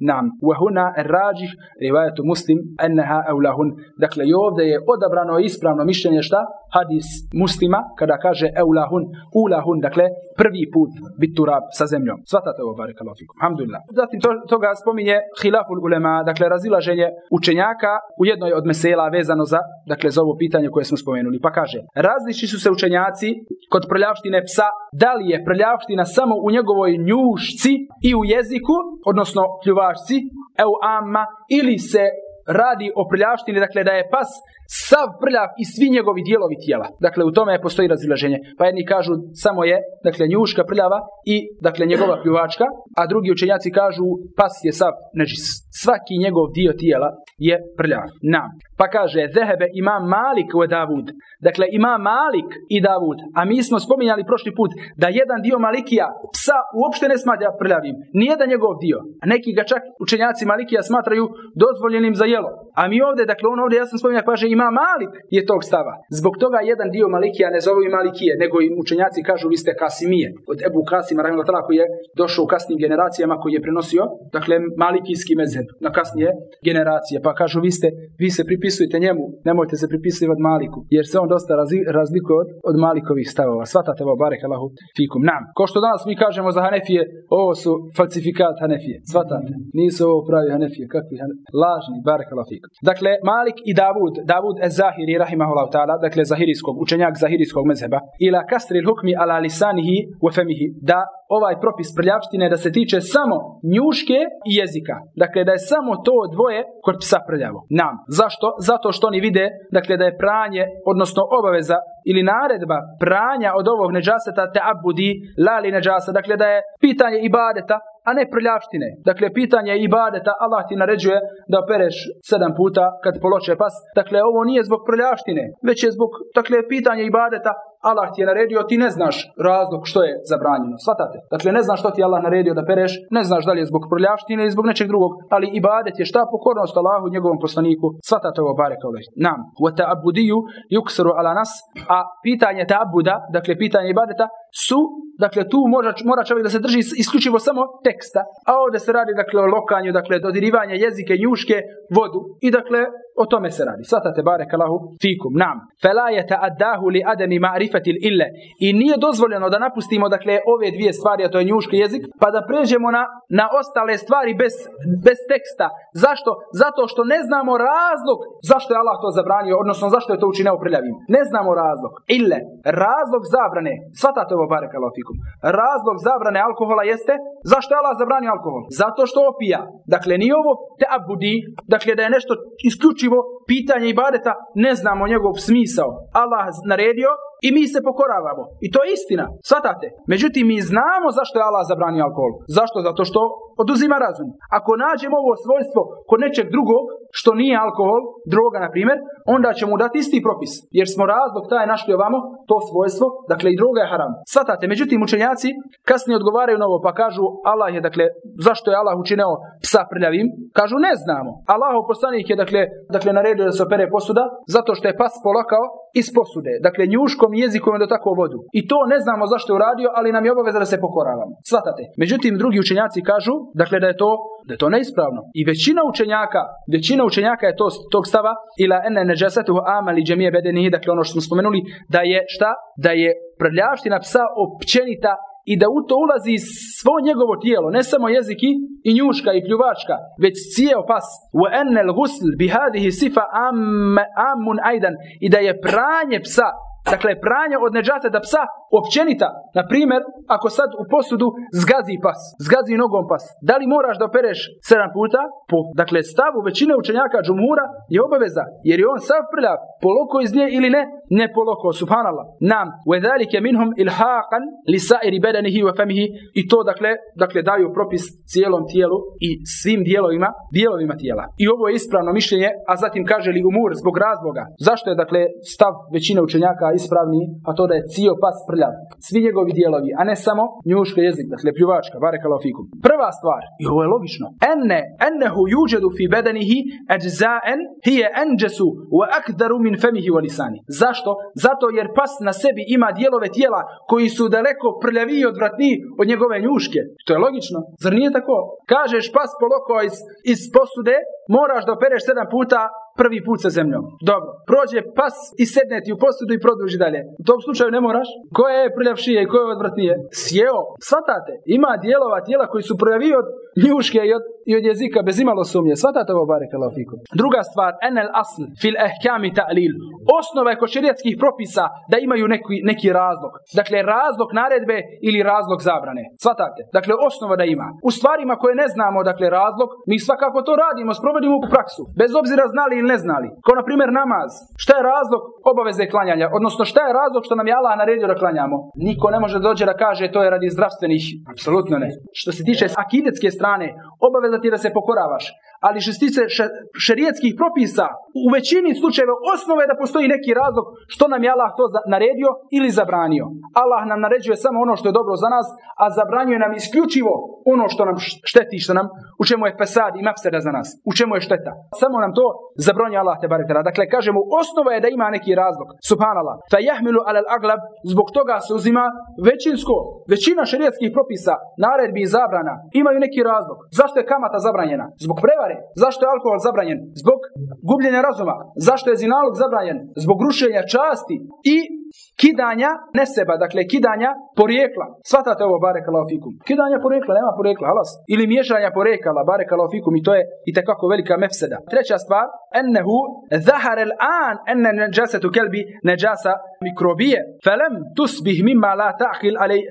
nam. Wahuna rađih rivajetu muslim enneha eulahun. Dakle, i ovdje je odabrano ispravno mišljenje šta? Hadis muslima, kada kaže eulahun, ulahun, dakle, prvi put biturab sa zemljom. Svatate ovo, barek fikum. Alhamdulillah. Zatim to, toga spominje hilaful ulema, dakle, razilaženje učenjaka u jednoj od mesela vezano za, dakle, za ovo pitanje koje smo spomenuli. Pa kaže, različiti su se učenjaci kod prljavštine psa, da li je prljavština samo u njegovoj njušci i u jeziku, odnosno pljuvašci, eu amma, ili se radi o prljavštini, dakle da je pas sav prljav i svi njegovi dijelovi tijela. Dakle, u tome postoji razilaženje. Pa jedni kažu samo je, dakle, njuška prljava i, dakle, njegova pljuvačka, a drugi učenjaci kažu pas je sav nežis. Svaki njegov dio tijela je prljav. Na. Pa kaže, zehebe ima Malik u Davud. Dakle, ima Malik i Davud. A mi smo spominjali prošli put da jedan dio Malikija psa uopšte ne smatra prljavim. Nijedan njegov dio. A neki ga čak učenjaci Malikija smatraju dozvoljenim za jelo. A mi ovdje, dakle, on ovdje, ja sam spominjao, kaže, ima Malik je tog stava. Zbog toga jedan dio Malikija ne zove i Malikije, nego i učenjaci kažu vi ste Kasimije. Od Ebu Kasima, rahimahullah, koji je došao u kasnim generacijama, koji je prenosio, dakle, Malikijski mezheb na kasnije generacije. Pa kažu vi ste, vi se pripisujete njemu, nemojte se pripisivati Maliku, jer se on dosta razlikuje od, od Malikovih stavova. Svatate ovo, barek Allahu fikum. Nam. Ko što danas mi kažemo za Hanefije, ovo su falsifikat Hanefije. Svatate. Nisu ovo pravi Hanefije. Kakvi Hanefije? Lažni, barek Allahu fikum. Dakle, Malik i Davud, Davud Ez-Zahiri, rahimahullahu ta'ala, dakle, zahirijskog, učenjak zahirijskog mezheba, ila kasri hukmi ala lisanihi wa femihi, da ovaj propis prljavštine da se tiče samo njuške i jezika. Dakle, da je samo to dvoje kod psa prljavo. Nam. Zašto? Zato što oni vide, dakle, da je pranje, odnosno obaveza ili naredba pranja od ovog neđaseta te abudi lali neđasa. Dakle, da je pitanje ibadeta, a ne prljavštine. Dakle, pitanje ibadeta, Allah ti naređuje da opereš sedam puta kad poloče pas. Dakle, ovo nije zbog prljavštine, već je zbog, dakle, pitanje ibadeta, Allah ti je naredio, ti ne znaš razlog što je zabranjeno. Svatate? Dakle, ne znaš što ti je Allah naredio da pereš, ne znaš da li je zbog prljavštine ili zbog nečeg drugog, ali ibadet je šta pokornost Allahu njegovom poslaniku. Svatate ovo bare kao Nam. Wa ta'abudiju yuksaru ala nas, a pitanje ta'abuda, dakle pitanje ibadeta, su, dakle tu mora, mora čovjek da se drži isključivo samo teksta, a ovdje se radi dakle o lokanju, dakle dodirivanje jezike, njuške, vodu i dakle o tome se radi. Svatate bare kalahu fikum. Nam. Fela je ta'addahu li ademi ma'rifatil ille. I nije dozvoljeno da napustimo dakle ove dvije stvari, a to je njuški jezik, pa da pređemo na, na ostale stvari bez, bez teksta. Zašto? Zato što ne znamo razlog zašto je Allah to zabranio, odnosno zašto je to učinio prljavim. Ne znamo razlog. Ille. Razlog zabrane. Svatate ovo ovo barek fikum. Razlog zabrane alkohola jeste zašto je Allah zabranio alkohol? Zato što opija. Dakle, nije ovo te abudi, dakle da je nešto isključivo pitanje ibadeta, ne znamo njegov smisao. Allah naredio i mi se pokoravamo. I to je istina. Svatate. Međutim, mi znamo zašto je Allah zabranio alkohol. Zašto? Zato što oduzima razum. Ako nađemo ovo svojstvo kod nečeg drugog, što nije alkohol, droga na primjer, onda ćemo mu dati isti propis. Jer smo razlog taj našli ovamo, to svojstvo, dakle i droga je haram. Svatate. Međutim, učenjaci kasnije odgovaraju na ovo pa kažu Allah je, dakle, zašto je Allah učinio psa prljavim? Kažu ne znamo. Allahov poslanik je, dakle, dakle naredio da se opere posuda, zato što je pas polakao iz posude. Dakle, njuškom jezikom je do tako vodu. I to ne znamo zašto je uradio, ali nam je obaveza da se pokoravamo. Svatate. Međutim, drugi učenjaci kažu, dakle, da je to da je to neispravno. I većina učenjaka, većina učenjaka je to tog stava ila ene neđasetuhu amali džemije bedenihi, dakle ono što smo spomenuli, da je šta? Da je prljavština psa općenita i da u to ulazi svo njegovo tijelo, ne samo jeziki i njuška i pljuvačka, već cijel pas. Wa ennel gusl bi hadihi sifa am, amun ajdan i da je pranje psa Dakle, pranje od neđaseta psa općenita. Na primjer, ako sad u posudu zgazi pas, zgazi nogom pas, da li moraš da opereš sedam puta? Po, dakle, stavu većine učenjaka džumura je obaveza, jer je on sav prljav, poloko iz nje ili ne, ne poloko, subhanallah. Nam, وَذَلِكَ minhum ilhaqan li sa'iri bedanihi wa famihi i to, dakle, dakle, daju propis cijelom tijelu i svim dijelovima, dijelovima tijela. I ovo je ispravno mišljenje, a zatim kaže li umur zbog razloga. Zašto je, dakle, stav većine učenjaka ispravni, a to da je cio pas prljav. Svi njegovi dijelovi, a ne samo njuška jezik, dakle pljuvačka, barekalo fikum. Prva stvar, i ovo je logično, enne, ennehu juđedu fi bedenihi ajza'en hije enđesu wa akdaru min femihi wa lisani. Zašto? Zato jer pas na sebi ima dijelove tijela koji su daleko prljaviji i odvratniji od njegove njuške. To je logično. Zar nije tako? Kažeš pas poloko iz, iz posude, moraš da opereš sedam puta, prvi put sa zemljom. Dobro, prođe pas i sedne ti u posudu i produži dalje. U tom slučaju ne moraš. Ko je prljavšije i ko je odvratnije? Sjeo. Svatate, ima dijelova tijela koji su prljaviji od njuške i od, i od jezika bez imalo sumnje. Svatate ovo bare fikum. Druga stvar, enel asl fil ehkami ta'lil. Osnova je kod propisa da imaju neki, neki razlog. Dakle, razlog naredbe ili razlog zabrane. Svatate. Dakle, osnova da ima. U stvarima koje ne znamo, dakle, razlog, mi svakako to radimo, sprovodimo u praksu. Bez obzira znali ili ne znali. Kao na primjer namaz. Šta je razlog obaveze klanjanja? Odnosno šta je razlog što nam je Allah naredio da klanjamo? Niko ne može dođe da kaže to je radi zdravstvenih. Apsolutno ne. Što se tiče akidetske strane, obaveza ti da se pokoravaš ali što se tiče šerijetskih propisa, u većini slučajeva osnova je da postoji neki razlog što nam je Allah to naredio ili zabranio. Allah nam naređuje samo ono što je dobro za nas, a zabranjuje nam isključivo ono što nam šteti, što nam, u čemu je fesad i mafseda za nas, u čemu je šteta. Samo nam to zabranjuje Allah te barekara. Dakle, kažemo, osnova je da ima neki razlog. Subhanallah. Fa jahmilu alal aglab, zbog toga se uzima većinsko, većina šerijetskih propisa, naredbi i zabrana, imaju neki razlog. Zašto je kamata zabranjena? Zbog prevare Zašto je alkohol zabranjen? Zbog gubljenja razuma. Zašto je zinalog zabranjen? Zbog rušenja časti i kidanja neseba, dakle kidanja porijekla. Svatate ovo bareka fikum. Kidanja porijekla, nema porijekla, halas. Ili miješanja porijekala, bareka fikum i to je i takako velika mefseda. Treća stvar, ennehu zahar el an enne neđasetu kelbi neđasa mikrobije. Felem tusbih mimma la ta'hil alej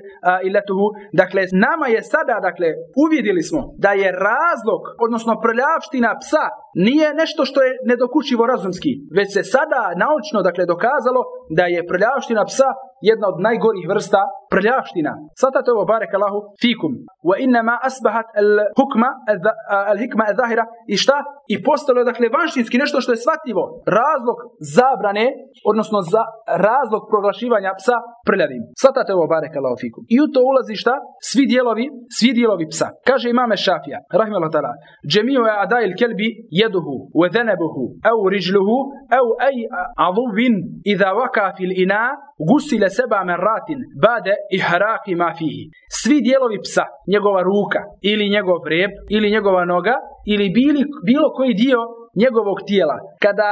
ilatuhu. Dakle, nama je sada, dakle, uvidjeli smo da je razlog, odnosno prljavština psa, nije nešto što je nedokučivo razumski, već se sada naučno, dakle, dokazalo da je prljavština psa jedna od najgorih vrsta prljavština. Svatate ovo, barek Allahu, fikum. Wa innama asbahat al hukma al hikma al zahira i šta? I postalo je, dakle, vanštinski nešto što je shvatljivo. Razlog zabrane, odnosno za razlog proglašivanja psa prljavim. Svatate ovo, barek Allahu, fikum. I u to ulazi šta? Svi dijelovi, svi dijelovi psa. Kaže imame Šafija, rahimahullah ta'ala, džemiju je adajil kelbi jeduhu, wa dhanebuhu, au rižluhu, au aj aduvin, idha waka fil ina, gusile seba merratin bade i haraki ma fihi. Svi dijelovi psa, njegova ruka ili njegov rep ili njegova noga ili bili, bilo koji dio njegovog tijela, kada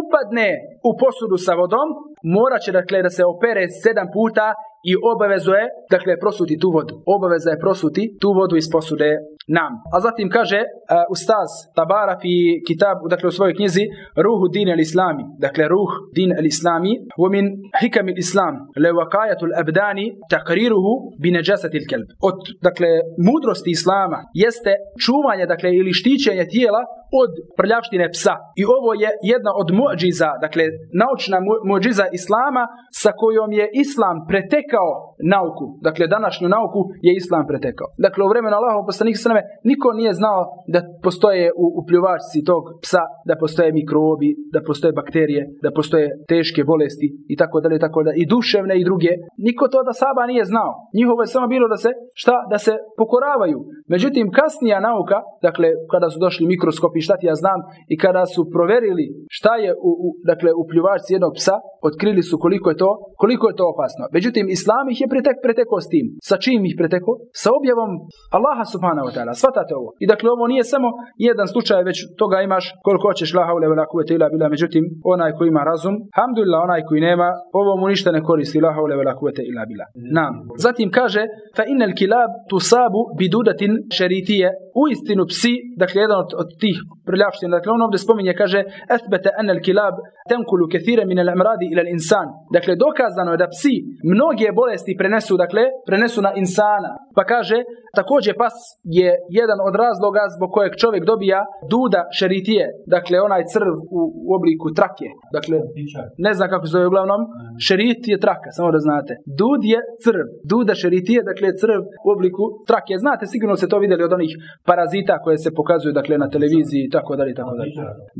upadne u posudu sa vodom, morat će dakle da se opere sedam puta i obavezo je, dakle, prosuti tu vodu. Obaveza je prosuti tu vodu iz posude nam. A zatim kaže uh, Ustaz Tabara fi kitab, dakle u svojoj knjizi Ruhu din al islami, dakle Ruh din al islami, wa min hikam al islam, le wakajatu abdani takriruhu bi najasati al kelb. Od, dakle, mudrosti islama jeste čuvanje, dakle, ili štićenje tijela od prljavštine psa. I ovo je jedna od muđiza, dakle, naučna muđiza islama sa kojom je islam pretekao nauku. Dakle, današnju nauku je islam pretekao. Dakle, u vremenu Allahov poslanik sveme niko nije znao da postoje u, u pljuvačci tog psa, da postoje mikrobi, da postoje bakterije, da postoje teške bolesti i tako dalje, tako dalje, i duševne i druge. Niko to da Saba nije znao. Njihovo je samo bilo da se, šta? Da se pokoravaju. Međutim, kasnija nauka, dakle, kada su došli mikroskopi, šta ti ja znam, i kada su proverili šta je u, u dakle, u pljuvačci jednog psa, otkrili su koliko je to, koliko je to opasno. Međutim, Islam ih je pretek, pretekao s tim. Sa čim ih pretekao? Sa objavom Allaha subhanahu wa ta'ala. Svatate ovo. I dakle, ovo nije samo jedan slučaj, već toga imaš koliko hoćeš la haule vela kuvete ila bila. Međutim, onaj koji ima razum, hamdulillah, onaj koji nema, ovo mu ništa ne koristi la haule vela kuvete ila bila. Nam. Zatim kaže, fa innal kilab tusabu bidudatin šeritije. U istinu psi, dakle, jedan od, od tih prljavština, dakle, on ovdje spominje, kaže, ethbete enel kilab tenkulu kethire min al-amradi ila al-insan. Dakle, dokazano je da psi mnoge bolesti prenesu, dakle, prenesu na insana. Pa kaže, također pas je jedan od razloga zbog kojeg čovjek dobija duda šeritije, dakle, onaj crv u, u obliku trake. Dakle, ne znam kako se zove uglavnom, šerit je traka, samo da znate. Dud je crv, duda šeritije, dakle, crv u obliku trake. Znate, sigurno ste to vidjeli od onih parazita koje se pokazuju, dakle, na televiziji i tako dalje, tako dalje.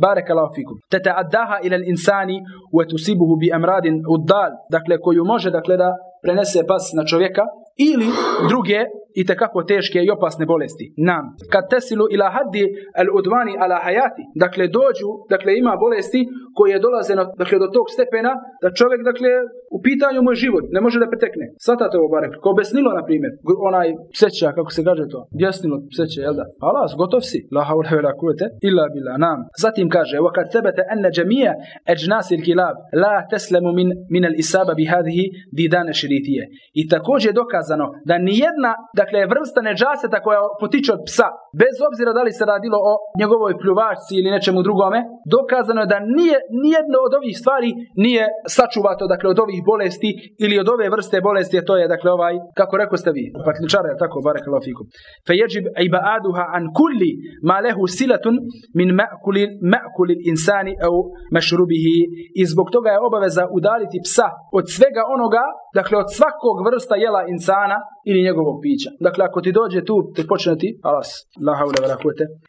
Barek Allah fikum. Tete addaha ila insani wa tusibuhu bi amradin uddal, dakle koju može dakle da prenese pas na čovjeka ili druge i tekako teške i opasne bolesti. Nam. Kad tesilu ila haddi al udvani ala hayati, dakle dođu, dakle ima bolesti koje dolaze na, dakle, do tog stepena da čovjek dakle u pitanju mu je život, ne može da pretekne. Svatate ovo barek, ko besnilo na primjer, onaj pseća, kako se kaže to, bjesnilo pseće, jel da? Alas, gotov si. La haula wala kuvvete illa billah. Nam. Zatim kaže: "Wa kad thabata anna jami'a ajnas al-kilab la taslamu min min al-isaba bi hadhihi didan shritiyya." I također je dokazano da ni jedna, dakle vrsta neđaseta koja potiče od psa, bez obzira da li se radilo o njegovoj pljuvačci ili nečemu drugome, dokazano je da nije nijedno od ovih stvari nije sačuvato dakle od ovih bolesti ili od ove vrste bolesti, a to je dakle ovaj kako rekao ste vi, patličara je tako barakallahu fikum. Fe yajib ibaduha an kulli ma lahu silatun min ma'kuli ma'kuli insani au mashrubihi i zbog toga je obaveza udaliti psa od svega onoga, dakle od svakog vrsta jela insana ili njegovog pića. Dakle, ako ti dođe tu, te počne ti, alas, la haule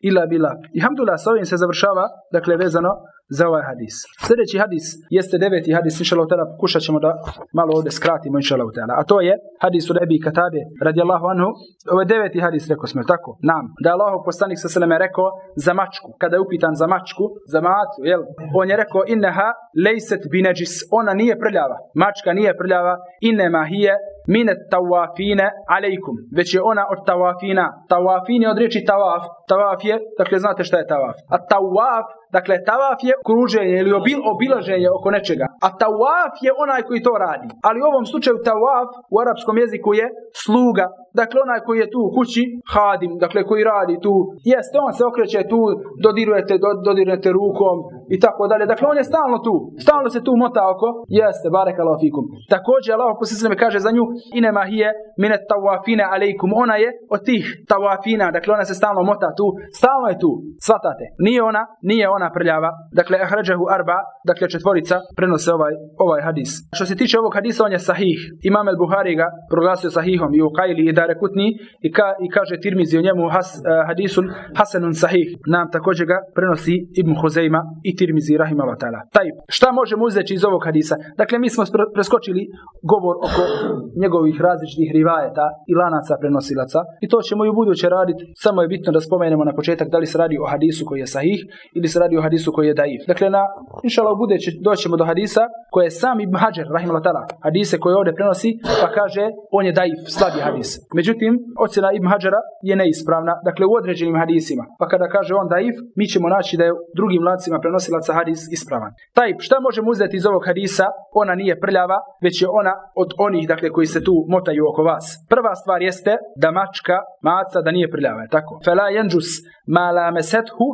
ila bila. I hamdulillah, sa ovim se završava, dakle, vezano za ovaj hadis. Sljedeći hadis jeste deveti hadis, inša Allah, pokušat ćemo da malo ovdje skratimo, inša Allah, a to je hadis od Ebi Katade, radijallahu anhu, ovo je deveti hadis, rekao smo, tako, nam, da je Allah poslanik sa seleme rekao za mačku, kada je upitan za mačku, za macu, jel, on je rekao, inneha lejset bineđis, ona nije prljava, mačka nije prljava, innema hije minet tawafine alejkum, već je ona od tawafina, tawafin je od riječi tawaf, tawaf je, dakle znate šta je tawaf, a tawaf Dakle, tavaf je kruženje ili obil, obilaženje oko nečega. A tawaf je onaj koji to radi. Ali u ovom slučaju tawaf u arapskom jeziku je sluga. Dakle, onaj koji je tu u kući, hadim, dakle, koji radi tu. Jeste, on se okreće tu, dodirujete, do, dodirujete rukom i tako dalje. Dakle, on je stalno tu. Stalno se tu mota oko. Jeste, barek fikum. Također, Allah posljedno kaže za nju, inema hije minet tawafine alejkum. Ona je od tih tawafina, dakle, ona se stalno mota tu. Stalno je tu. Svatate. Nije ona, nije ona prljava. Dakle, ahrađahu arba, dakle, četvorica, prenose ovaj, ovaj hadis. Što se tiče ovog hadisa, on je sahih. Imam el Buhari ga proglasio sahihom i u Kajli i Dare Kutni i, ka, i kaže Tirmizi o njemu has, uh, hadisun hasanun sahih. Nam također ga prenosi Ibn Huzeima i Tirmizi rahimahullah ta'ala. Taj, šta možemo uzeti iz ovog hadisa? Dakle, mi smo preskočili govor oko njegovih različitih rivajeta i lanaca prenosilaca i to ćemo i u buduće raditi. Samo je bitno da spomenemo na početak da li se radi o hadisu koji je sahih ili se radi o hadisu koji je daif. Dakle, na, inšala u buduće doćemo do hadisa koje je sam Ibn Hajar, rahimahullah hadise koje ovdje prenosi, pa kaže on je daif, slabi hadis. Međutim, ocjena Ibn Hajara je neispravna, dakle u određenim hadisima. Pa kada kaže on daif, mi ćemo naći da je drugim lancima prenosi prenosilaca hadis ispravan. Taj, šta možemo uzeti iz ovog hadisa? Ona nije prljava, već je ona od onih dakle, koji se tu motaju oko vas. Prva stvar jeste da mačka, maca, da nije prljava, je tako? Fela jenđus ma la mesethu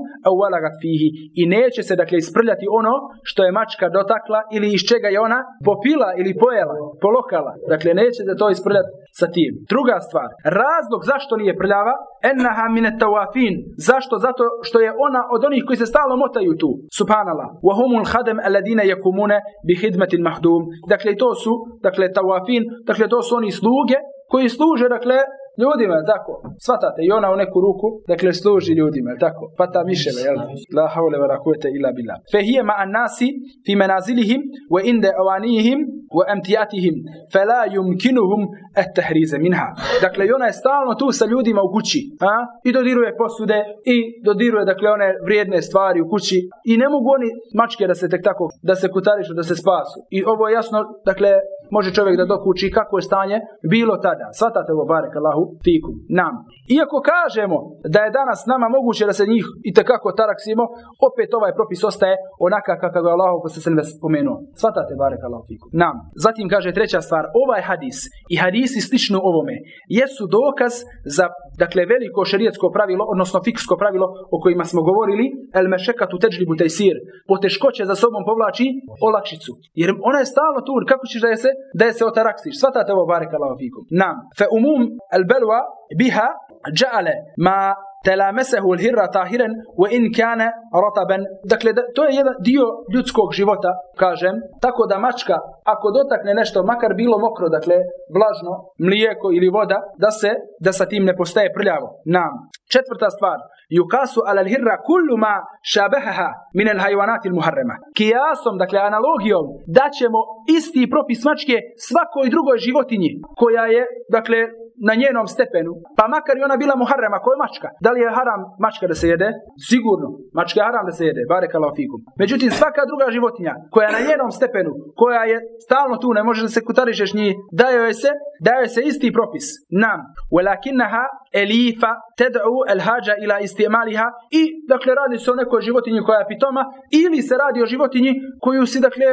fihi. I neće se dakle isprljati ono što je mačka dotakla ili iz čega je ona popila ili pojela, polokala. Dakle, neće se to isprljati sa tim. Druga stvar, razlog zašto nije prljava, ennaha mine tawafin. Zašto? Zato što je ona od onih koji se stalno motaju tu. Subhanallah. Wa humul khadam alladine yakumuna bi khidmatil mahdum. Dakle, to su, dakle, tawafin, dakle, to su oni sluge koji služe, dakle, ljudima, tako? Svatate, i ona u neku ruku, dakle, služi ljudima, tako? Pa ta miševa, jel? La haule wa rakuvete ila bila. Fe hije ma nasi fi menazilihim wa inde awanihim wa emtijatihim fe la yumkinuhum et tahrize minha. Dakle, i ona je stalno tu sa ljudima u kući, a? I dodiruje posude i dodiruje, dakle, one vrijedne stvari u kući i ne mogu oni mačke da se tek tako, da se kutarišu, da se spasu. I ovo je jasno, dakle, može čovjek da dokuči kako je stanje bilo tada. Svatate ovo, barek Allahu, fikum, nam. Iako kažemo da je danas nama moguće da se njih i tekako taraksimo, opet ovaj propis ostaje onaka kakav je Allah ko se sve spomenuo. Svatate, barek Allahu, fikum, nam. Zatim kaže treća stvar, ovaj hadis i hadisi slično ovome jesu dokaz za dakle veliko šerijetsko pravilo, odnosno fiksko pravilo o kojima smo govorili, el mešekatu teđlibu tejsir, poteškoće za sobom povlači olakšicu. Jer ona je stalno tu, kako ćeš da je se, da je se otaraksiš. Svatate ovo, barek Allahu fikum. Nam. Fe umum el belwa biha ja'ale ma telamesehu hirra tahiren wa in kana rataban. Dakle, da, to je jedan dio ljudskog života, kažem, tako da mačka, ako dotakne nešto, makar bilo mokro, dakle, vlažno, mlijeko ili voda, da se, da sa tim ne postaje prljavo. Nam. Četvrta stvar, yukasu ala hirra kullu ma shabahaha min al muharrama. Kijasom, dakle analogijom, da ćemo isti propis mačke svakoj drugoj životinji koja je, dakle, na njenom stepenu, pa makar i ona bila muharrema, ko je mačka. Da li je haram mačka da se jede? Sigurno. Mačka je haram da se jede, bare fikum. Međutim, svaka druga životinja koja je na njenom stepenu, koja je stalno tu, ne može da se kutarišeš njih, daje se, daje se isti propis. Nam. Walakinnaha elifa ted'u el hađa ila istimaliha i, dakle, radi se o nekoj životinji koja je pitoma ili se radi o životinji koju si, dakle,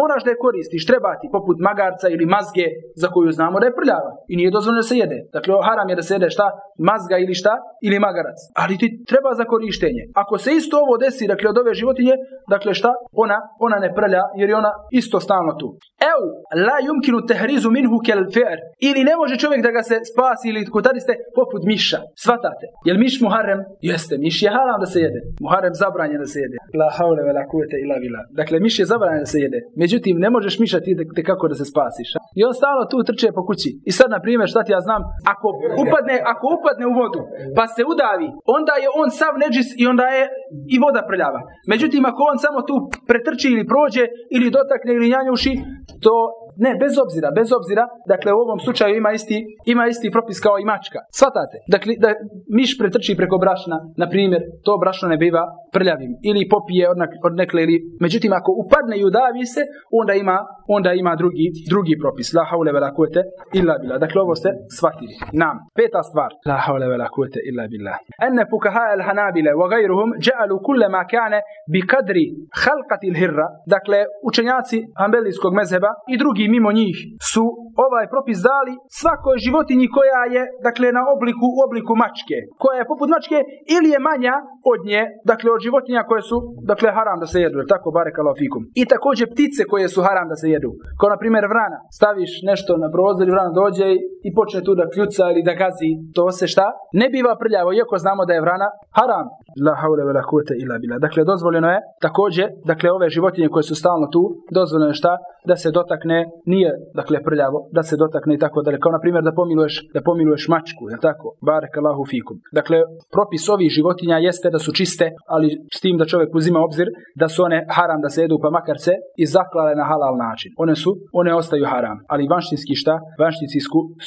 moraš da je koristiš, trebati, poput magarca ili mazge za koju znamo da je prljava i nije dozvoljeno da se jede. Dakle, haram je da se jede šta? Mazga ili šta? Ili magarac. Ali ti treba za korištenje. Ako se isto ovo desi, dakle, od ove životinje, dakle, šta? Ona, ona ne prlja jer je ona isto stalno tu. Eu, la yumkinu tehrizu minhu kel fer. Ili ne može čovjek da ga se spasi ili kutariste poput miša. Svatate. Jel miš muharrem? Jeste, miš je haram da se jede. Muharrem zabranjen da se jede. La haule ve la kuvete ila bila. Dakle, miš je zabranjen da se jede. Međutim, ne možeš miša ti te kako da se spasiš. I on stalno tu trče po kući. I sad, na primjer, šta ti ja znam, ako upadne, ako upadne u vodu, pa se udavi, onda je on sav neđis i onda je i voda prljava. Međutim, ako on samo tu pretrči ili prođe, ili dotakne ili njanjuši, to ne, bez obzira, bez obzira, dakle u ovom slučaju ima isti, ima isti propis kao i mačka. Svatate? Dakle, da miš pretrči preko brašna, na primjer, to brašno ne biva prljavim ili popije od, od nekle ili međutim ako upadne i udavi se, onda ima onda ima drugi drugi propis. La haule vela kuvvete illa billah. Dakle ovo ste shvatili. Nam. Peta stvar. La haule vela kuvvete illa billah. Wa ghayruhum ja'alu kull ma kana bi qadri khalqati al-hirra. Dakle učenjaci hanbelijskog mezheba i drugi mimo njih su ovaj propis dali svakoj životinji koja je dakle na obliku u obliku mačke, koja je poput mačke ili je manja od nje, dakle od životinja koje su dakle haram da se jedu, jer tako barekallahu fikum. I također ptice koje su haram da se jedu. Kao na primjer vrana, staviš nešto na prozor i vrana dođe i počne tu da kljuca ili da gazi, to se šta? Ne biva prljavo, iako znamo da je vrana haram. La haule vela kuvvete illa billah. Dakle dozvoljeno je također, dakle ove životinje koje su stalno tu, dozvoljeno je šta? Da se dotakne, nije dakle prljavo, da se dotakne i tako dalje. Kao na primjer da pomiluješ, da pomiluješ mačku, je tako? Barakallahu fikum. Dakle, propis ovih životinja jeste da su čiste, ali s tim da čovjek uzima obzir da su one haram da se jedu pa makar se i zaklale na halal način. One su, one ostaju haram, ali vanštinski šta? Vanštinski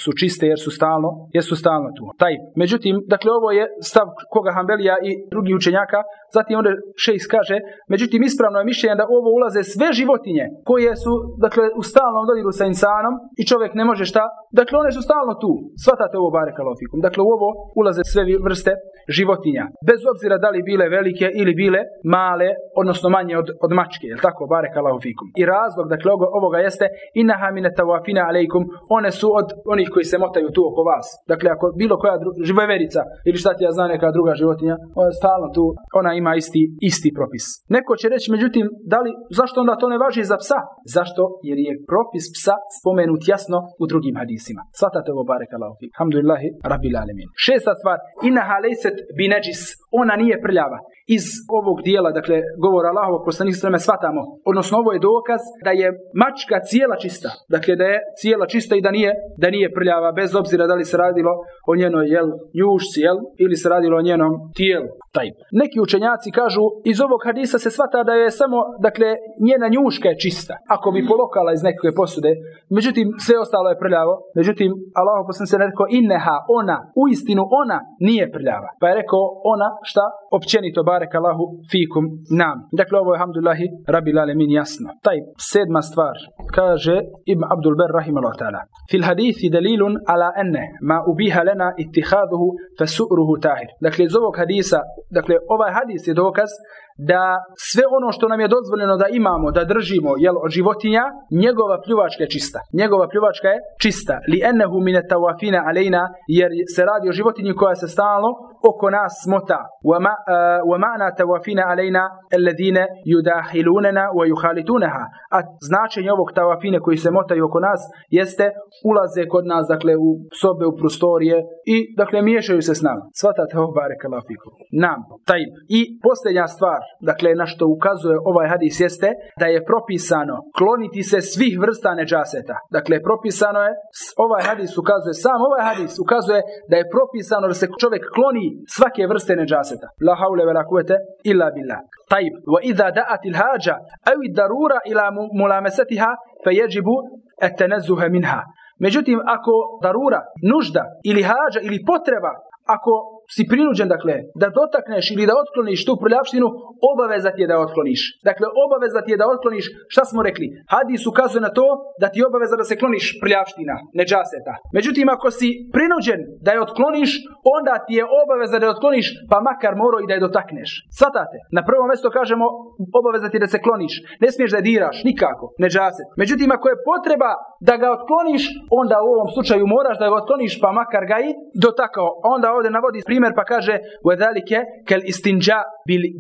su čiste jer su stalno, jer su stalno tu. Taj. Međutim, dakle ovo je stav koga Hanbelija i drugi učenjaka, zatim onda šejs kaže, međutim ispravno je mišljenje da ovo ulaze sve životinje koje su dakle u dodiru sa insanom i čovjek ne može šta? Dakle one su stalno tu. Svatate ovo bare kalofikum. Dakle u ovo ulaze sve vrste životinja. Bez obzira da li bile velike ili bile male, odnosno manje od, od mačke, jel tako, barek Allahu fikum. I razlog, dakle, ovoga jeste, inaha mine tawafina alejkum, one su od onih koji se motaju tu oko vas. Dakle, ako bilo koja živoverica ili šta ti ja znam neka druga životinja, ona stalno tu, ona ima isti, isti propis. Neko će reći, međutim, da li, zašto onda to ne važi za psa? Zašto? Jer je propis psa spomenut jasno u drugim hadisima. Svatate ovo barek Allahu. Alhamdulillahi, rabbil alemin. Šesta stvar, inaha lejset bi neđis, ona nije prljava iz ovog dijela, dakle, govora Allahovog poslanih sveme shvatamo, odnosno ovo je dokaz da je mačka cijela čista, dakle da je cijela čista i da nije, da nije prljava, bez obzira da li se radilo o njenoj jel, njušci, jel, ili se radilo o njenom tijelu. Taj. Neki učenjaci kažu, iz ovog hadisa se shvata da je samo, dakle, njena njuška je čista, ako bi polokala iz nekakve posude, međutim, sve ostalo je prljavo, međutim, Allah poslanih se rekao, inneha, ona, u istinu ona nije prljava. Pa je rekao, ona, šta? Općenito, barek Allahu fikum nam. Dakle, ovo je, alhamdulillahi, rabbil alemin, jasno. Taj, sedma stvar, kaže Ibn Abdul Ber, rahimahullah ta'ala. Fil hadithi dalilun ala enne, ma ubiha lena ittihaduhu fasu'ruhu tahir. Dakle, iz ovog hadisa, dakle, ovaj hadis je dokaz da sve ono što nam je dozvoljeno da imamo, da držimo, jel, od životinja, njegova pljuvačka je čista. Njegova pljuvačka je čista. Li ennehu mine tawafina alejna, jer se radi o životinji koja se stalno oko nas smota. Wa ma'na tawafina alejna alladine yudahilunena wa yuhalituneha. A značenje ovog tawafine koji se motaju oko nas jeste ulaze kod nas, dakle, u sobe, u prostorije i, dakle, miješaju se s nama. Svatate ovo barek Nam. Taj. I posljednja stvar, dakle, na što ukazuje ovaj hadis jeste da je propisano kloniti se svih vrsta neđaseta. Dakle, propisano je, ovaj hadis ukazuje, sam ovaj hadis ukazuje da je propisano da se čovjek kloni svake vrste neđaseta. La haule ve la kuvete illa billah. Tajib. Wa idha da'at il hađa, awi darura ila mulamesetiha, fe jeđibu etenezuhe minha. Međutim, ako darura, nužda ili hađa ili potreba, ako si prinuđen, dakle, da dotakneš ili da otkloniš tu prljavštinu, obaveza ti je da otkloniš. Dakle, obaveza ti je da otkloniš, šta smo rekli? Hadis ukazuje na to da ti je obaveza da se kloniš prljavština, neđaseta. Međutim, ako si prinuđen da je otkloniš, onda ti je obaveza da je otkloniš, pa makar moro i da je dotakneš. Svatate. Na prvom mjestu kažemo, obaveza ti je da se kloniš. Ne smiješ da je diraš, nikako, neđaset. Međutim, ako je potreba da ga otkloniš, onda u ovom slučaju moraš da ga otkloniš, pa makar ga i dotakao. Onda ovdje navodi primjer pa kaže وَذَلِكَ kel istinđa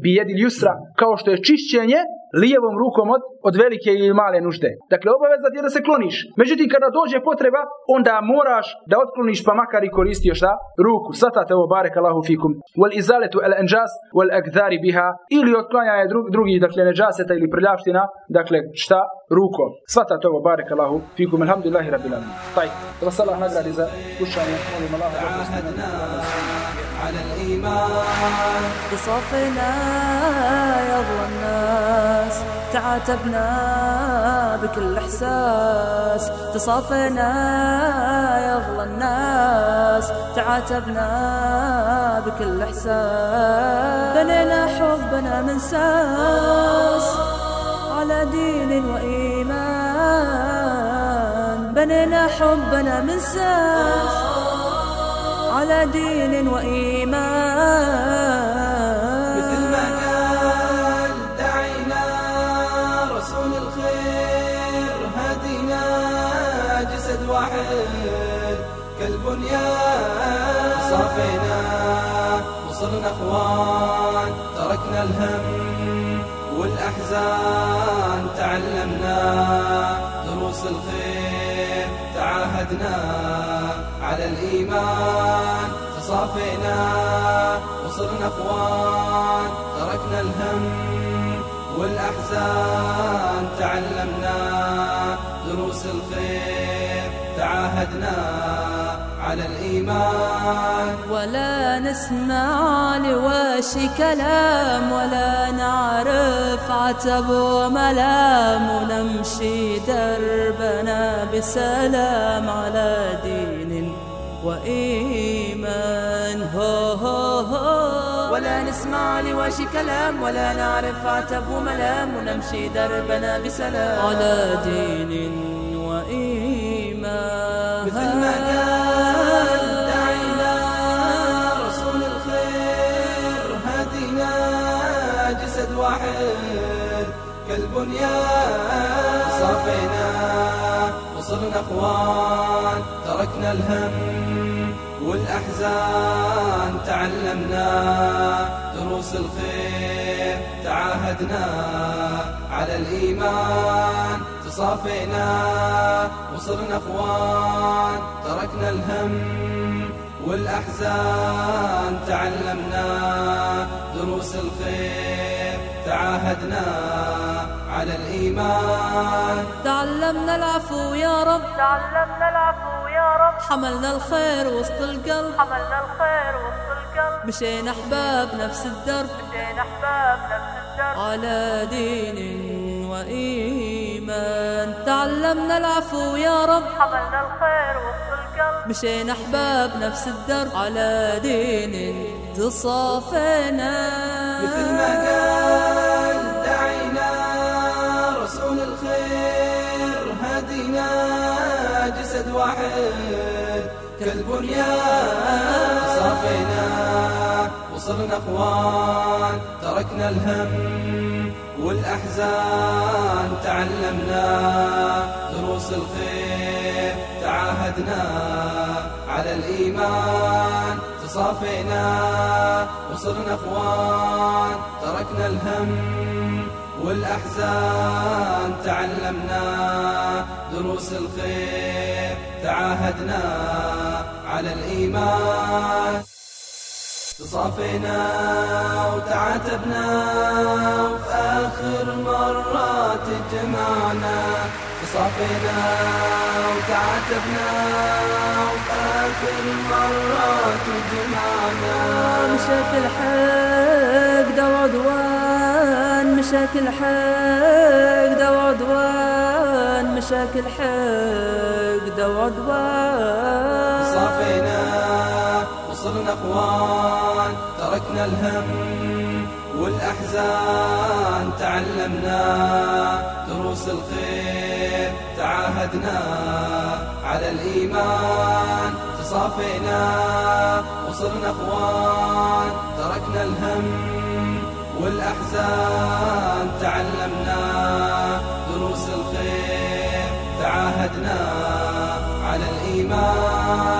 bijedil jusra kao što je čišćenje lijevom rukom od, od velike ili male nužde. Dakle, obaveza ti je da se kloniš. Međutim, kada dođe potreba, onda moraš da otkloniš pa makar i koristio šta? Ruku. Svatate ovo barek Allahu fikum. Wal izaletu el enđas wal agdari biha ili otklanjanje dru, drugih, dakle, neđaseta ili prljavština, dakle, šta? Rukom. Svatate ovo barek Allahu fikum. Alhamdulillahi rabbil alamin. Taj. Da vas Allah nagradi za slušanje. Molim Allah da الإيمان. بصفنا يضوى الناس تعاتبنا بكل إحساس. تصافينا يضوى الناس تعاتبنا بكل إحساس. بنينا حبنا من ساس على دين وإيمان. بنينا حبنا من ساس على دين وإيمان. مثل ما قال دعينا رسول الخير هدينا جسد واحد. كالبنيان صافينا وصرنا أخوان تركنا الهم والأحزان. تعلمنا دروس الخير تعاهدنا. على الإيمان تصافينا وصرنا أخوان تركنا الهم والأحزان تعلمنا دروس الخير تعاهدنا على الإيمان. ولا نسمع لواشي كلام ولا نعرف عتب وملام ونمشي دربنا بسلام على دين وإيمان. هو هو هو. ولا نسمع لواشي كلام ولا نعرف عتب وملام ونمشي دربنا بسلام. على دين وإيمان. مثل ما قال دعينا رسول الخير هدينا جسد واحد. كالبنيان صافينا وصرنا أخوان تركنا الهم. والأحزان تعلمنا دروس الخير تعاهدنا على الإيمان تصافينا وصرنا أخوان تركنا الهم والأحزان تعلمنا دروس الخير تعاهدنا على الإيمان تعلمنا العفو يا رب. تعلمنا العفو يا رب. حملنا الخير وسط القلب. حملنا الخير وسط القلب. مشينا أحباب نفس الدرب. مشينا أحباب نفس الدرب. على دين وإيمان. تعلمنا العفو يا رب. حملنا الخير وسط القلب. مشينا أحباب نفس الدرب. على دين تصافينا مثل ما قال واحد كالبنيان. صافينا وصرنا أخوان تركنا الهم والأحزان. تعلمنا دروس الخير تعاهدنا على الإيمان. تصافينا وصرنا أخوان تركنا الهم والأحزان. تعلمنا دروس الخير تعاهدنا على الإيمان. تصافينا وتعاتبنا وفي آخر مرة تجمعنا تصافينا وتعاتبنا وفي آخر مرة تجمعنا مشاك الحق دوا دوان مشاك الحق دوا دوان مشاكل حقد وعدوان صافينا وصرنا اخوان تركنا الهم والأحزان. تعلمنا دروس الخير تعاهدنا على الإيمان. تصافينا وصرنا اخوان تركنا الهم والأحزان. تعلمنا تعاهدنا على الإيمان.